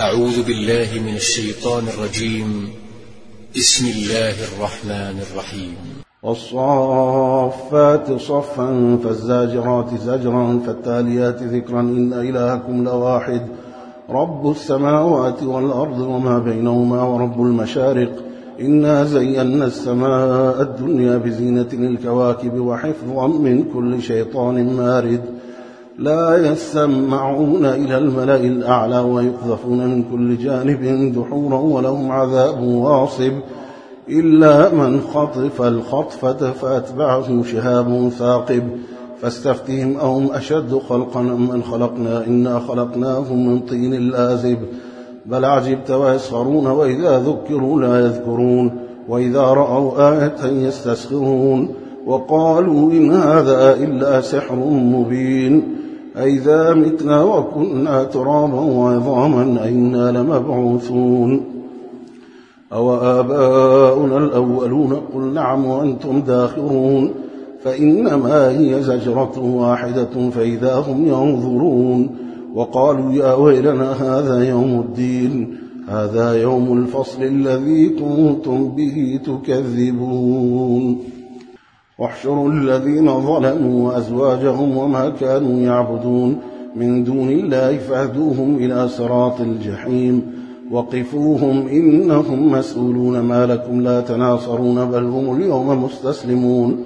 أعوذ بالله من الشيطان الرجيم. بسم الله الرحمن الرحيم. والصافات صفا فالزاجرات زجرا فالتاليات ذكرا إن إلهكم لواحد. رب السماوات والأرض وما بينهما ورب المشارق. إنا زينا السماء الدنيا بزينة الكواكب وحفظا من كل شيطان مارد. لا يسمعون إلى الملأ الأعلى ويقذفون من كل جانب دحورا ولهم عذاب واصب إلا من خطف الخطفة فأتبعه شهاب ثاقب فاستفتهم أهم أشد خلقا من خلقنا إنا خلقناهم من طين لازب بل عجبت ويسخرون وإذا ذكروا لا يذكرون وإذا رأوا آية يستسخرون وقالوا إن هذا إلا سحر مبين أئذا متنا وكنا ترابا وعظاما أئنا لمبعوثون أو آباؤنا الأولون قل نعم وأنتم داخرون فإنما هي زجرة واحدة فإذا هم ينظرون وقالوا يا ويلنا هذا يوم الدين هذا يوم الفصل الذي كنتم به تكذبون واحشروا الذين ظلموا وأزواجهم وما كانوا يعبدون من دون الله فاهدوهم إلى صراط الجحيم وقفوهم إنهم مسؤولون ما لكم لا تناصرون بل هم اليوم مستسلمون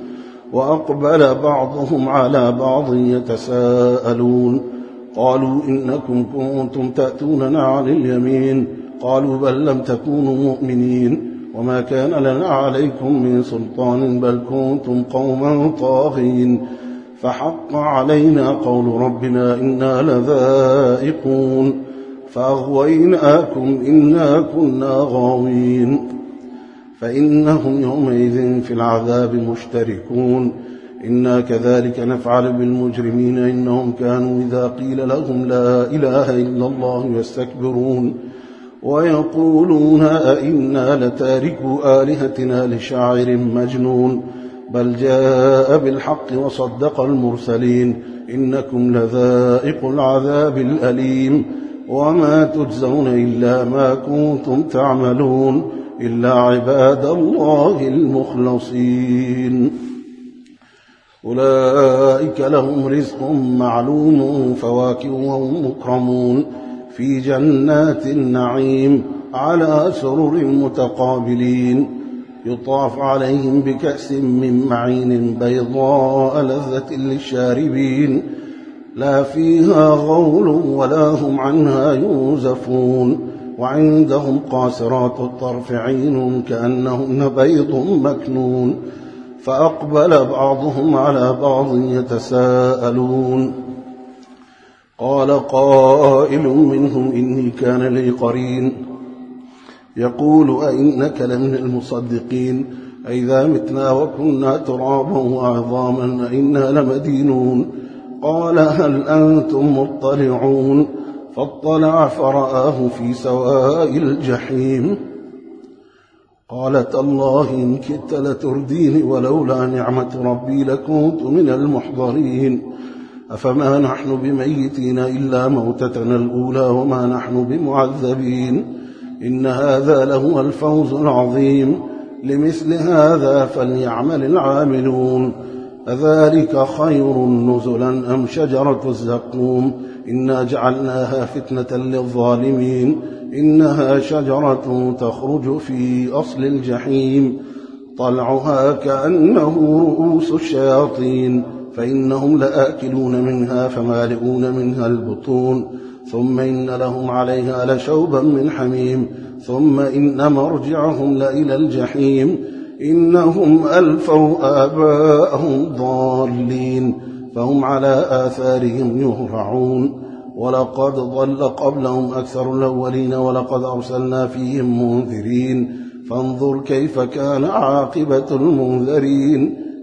وأقبل بعضهم على بعض يتساءلون قالوا إنكم كنتم تأتوننا عن اليمين قالوا بل لم تكونوا مؤمنين وما كان لنا عليكم من سلطان بل كنتم قوما طاغين. فحق علينا قول ربنا إنا لذائقون. فأغويناكم إنا كنا غاوين. فإنهم يومئذ في العذاب مشتركون. إنا كذلك نفعل بالمجرمين إنهم كانوا إذا قيل لهم لا إله إلا الله يستكبرون. ويقولون أئنا لتاركوا آلهتنا لشاعر مجنون بل جاء بالحق وصدق المرسلين إنكم لذائق العذاب الأليم وما تجزون إلا ما كنتم تعملون إلا عباد الله المخلصين أولئك لهم رزق معلوم فواكه وهم مكرمون في جنات النعيم على سرر متقابلين. يطاف عليهم بكأس من معين بيضاء لذة للشاربين. لا فيها غول ولا هم عنها يوزفون. وعندهم قاصرات الطرف عين كأنهن بيض مكنون. فأقبل بعضهم على بعض يتساءلون. قال قائل منهم إني كان لي قرين. يقول أئنك لمن المصدقين. أئذا متنا وكنا ترابا وعظاما أئنا لمدينون. قال هل أنتم مطلعون؟ فاطلع فرآه في سواء الجحيم. قالت الله إن كدت لترديني ولولا نعمة ربي لكنت من المحضرين. أفما نحن بميتين إلا موتتنا الأولى وما نحن بمعذبين إن هذا لهو الفوز العظيم لمثل هذا فليعمل العاملون أذلك خير نزلا أم شجرة الزقوم إنا جعلناها فتنة للظالمين إنها شجرة تخرج في أصل الجحيم طلعها كأنه رؤوس الشياطين فإنهم لآكلون منها فمالئون منها البطون ثم إن لهم عليها لشوبا من حميم ثم إن مرجعهم لإلى الجحيم إنهم ألفوا آباءهم ضالين فهم على آثارهم يهرعون. ولقد ضل قبلهم أكثر الأولين ولقد أرسلنا فيهم منذرين فانظر كيف كان عاقبة المنذرين.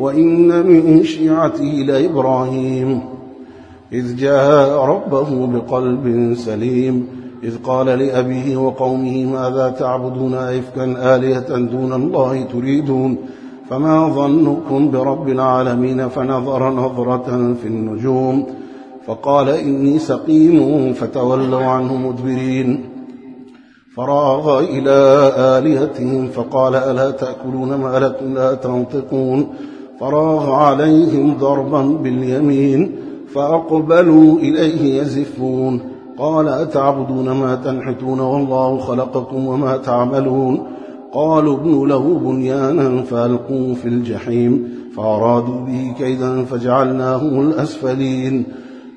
وإن من شيعته لإبراهيم إذ جاء ربه بقلب سليم إذ قال لأبيه وقومه ماذا تعبدون أفكا آلهة دون الله تريدون؟ فما ظنكم برب العالمين فنظر نظرة في النجوم. فقال إني سقيم. فتولوا عنه مدبرين. فراغ إلى آلهتهم فقال ألا تأكلون ما لكم لا تنطقون؟ فراغ عليهم ضربا باليمين فأقبلوا إليه يزفون. قال أتعبدون ما تنحتون والله خلقكم وما تعملون؟ قالوا ابنوا له بنيانا فألقوا في الجحيم فأرادوا به كيدا فجعلناهم الأسفلين.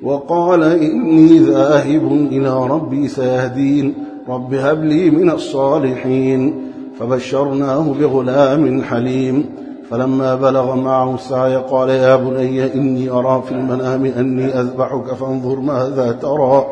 وقال إني ذاهب إلى ربي سيهدين. رب هب لي من الصالحين. فبشرناه بغلام حليم. فلما بلغ معه السعي قال يا بني إني أرى في المنام أني أذبحك فانظر ماذا ترى.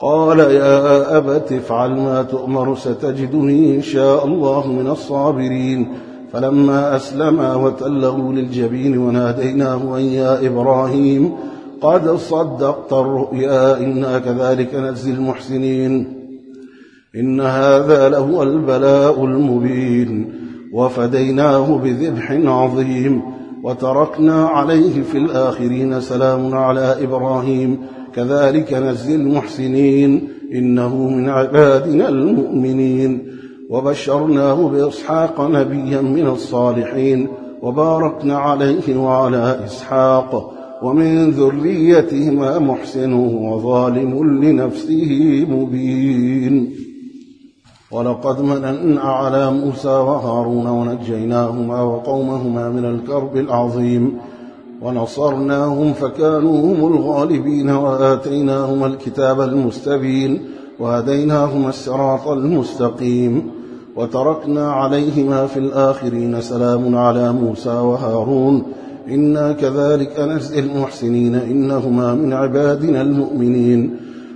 قال يا أبت افعل ما تؤمر ستجدني إن شاء الله من الصابرين. فلما أسلما وتله للجبين وناديناه أن يا إبراهيم قد صدقت الرؤيا إنا كذلك نجزي المحسنين. إن هذا لهو البلاء المبين. وفديناه بذبح عظيم وتركنا عليه في الآخرين سلام على إبراهيم. كذلك نجزي المحسنين إنه من عبادنا المؤمنين. وبشرناه بإسحاق نبيا من الصالحين وباركنا عليه وعلى إسحاق. ومن ذريتهما محسن وظالم لنفسه مبين. ولقد مننا على موسى وهارون ونجيناهما وقومهما من الكرب العظيم. ونصرناهم فكانوا هم الغالبين وآتيناهما الكتاب المستبين وهديناهما الصراط المستقيم. وتركنا عليهما في الآخرين سلام على موسى وهارون. إنا كذلك نجزي المحسنين إنهما من عبادنا المؤمنين.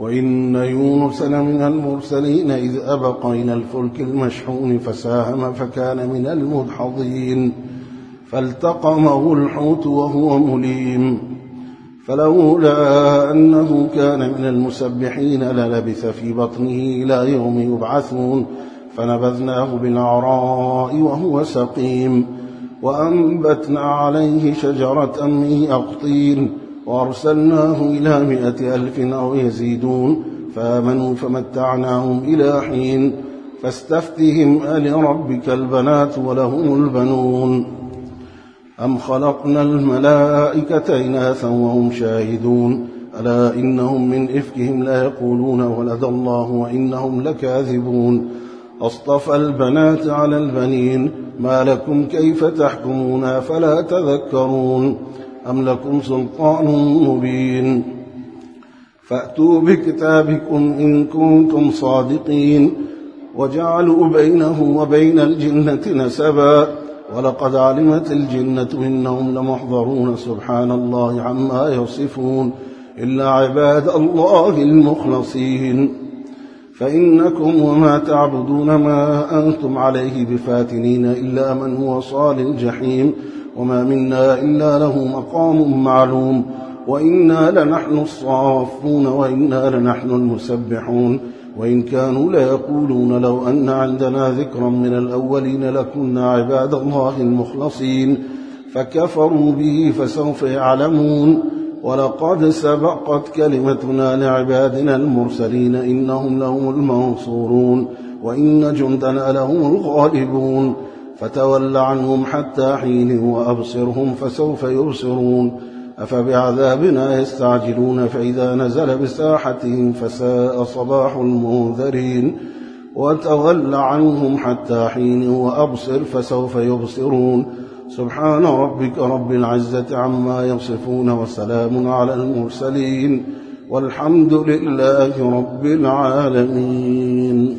وإن يونس لمن المرسلين إذ أبق إلى الفلك المشحون فساهم فكان من المدحضين فالتقمه الحوت وهو مليم فلولا أنه كان من المسبحين للبث في بطنه إلى يوم يبعثون فنبذناه بالعراء وهو سقيم وأنبتنا عليه شجرة من يقطين وأرسلناه إلى مائة ألف أو يزيدون فآمنوا فمتعناهم إلى حين فاستفتهم ألربك البنات ولهم البنون أم خلقنا الملائكة إناثا وهم شاهدون ألا إنهم من إفكهم لا يقولون ولد الله وإنهم لكاذبون أصطفى البنات على البنين ما لكم كيف تحكمون فلا تذكرون أم لكم سلطان مبين؟ فأتوا بكتابكم إن كنتم صادقين. وجعلوا بينه وبين الجنة نسبا. ولقد علمت الجنة إنهم لمحضرون. سبحان الله عما يصفون. إلا عباد الله المخلصين. فإنكم وما تعبدون ما أنتم عليه بفاتنين إلا من هو صال الجحيم. وما منا إلا له مقام معلوم وإنا لنحن الصافون وإنا لنحن المسبحون وإن كانوا ليقولون لو أن عندنا ذكرا من الأولين لكنا عباد الله المخلصين فكفروا به فسوف يعلمون ولقد سبقت كلمتنا لعبادنا المرسلين إنهم لهم المنصورون وإن جندنا لهم الغالبون فتول عنهم حتى حين وأبصرهم فسوف يبصرون. أفبعذابنا يستعجلون فإذا نزل بساحتهم فساء صباح المنذرين. وتول عنهم حتى حين وأبصر فسوف يبصرون. سبحان ربك رب العزة عما يصفون وسلام على المرسلين. والحمد لله رب العالمين.